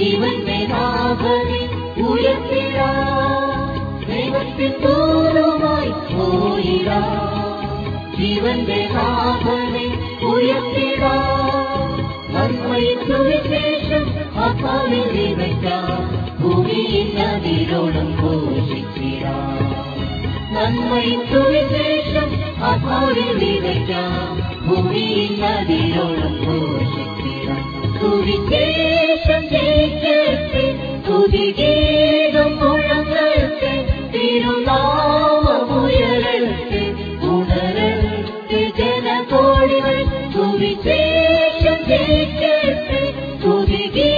നാഭനെ ഉയർത്തിടാ. ദൈവത്തിൻ ദൂരമായി പോയിടാ. ജീവന്റെ നാഭനെ ഉയർത്തിടാ. നന്മയും സുവിശേഷം ആത്മാവിൽ വിതയ്ക്കാം ഭൂമിയിൽ നദിയോളം ഘോഷിച്ചിടാം. നന്മയും സുവിശേഷം ആത്മാവിൽ വിതയ്ക്കാം ഭൂമിയിൽ നദിയോളം ഘോഷിക്കാം സുവിശേഷം സ്തുതിഗീതം മുഴങ്ങട്ടെ തിരുനാമമുയരട്ടെ ഉണരട്ടെ ജനകോടികൾ സുവിശേഷം ജയിക്കട്ടെ സ്തുതിഗീതം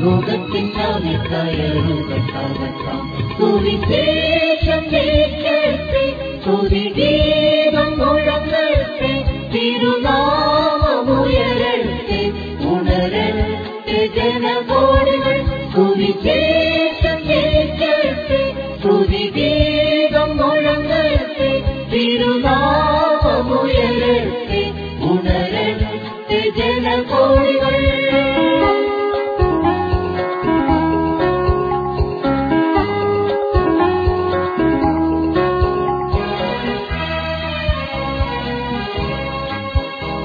മുഖത്തിനമിക്കയറുകൾ തകർക്കാം സുവിശേഷം കേൾക്കട്ടെ സ്തുതിഗീതം മുഴങ്ങട്ടെ തിരുനാമമുയരട്ടെ ഉണരട്ടെ ജനകോടികൾ സുവിശേഷം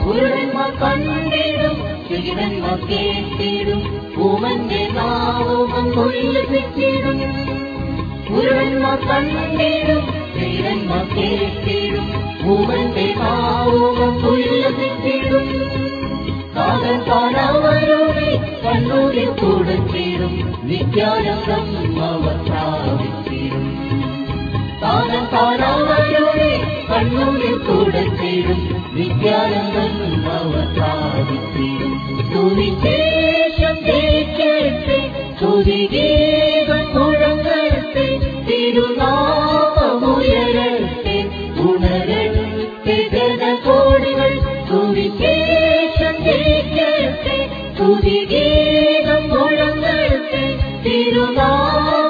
முருகன்மா கண்டிடும் சிவன்மா கேட்டிடும் உமந்தே நாவோமன் கொல்லு பெற்றிடும். முருகன்மா கண்டிடும் சிவன்மா கேட்டிடும் உமந்தே நாவோமன் கொல்லு பெற்றிடும். காதல்பானவரோடு கண்ணூரில் கொடுத்திடும் வித்யாரம் நம்மவர் பிராவித்திடும் காதல்பானவர் സ്തുതിഗീതം മുഴങ്ങട്ടെ തിരുനാമമുയരട്ടെ. ഉണരട്ടെ ജനകോടികൾ സുവിശേഷം കേൾക്കട്ടെ സ്തുതിഗീതം മുഴങ്ങട്ടെ തിരുനാമ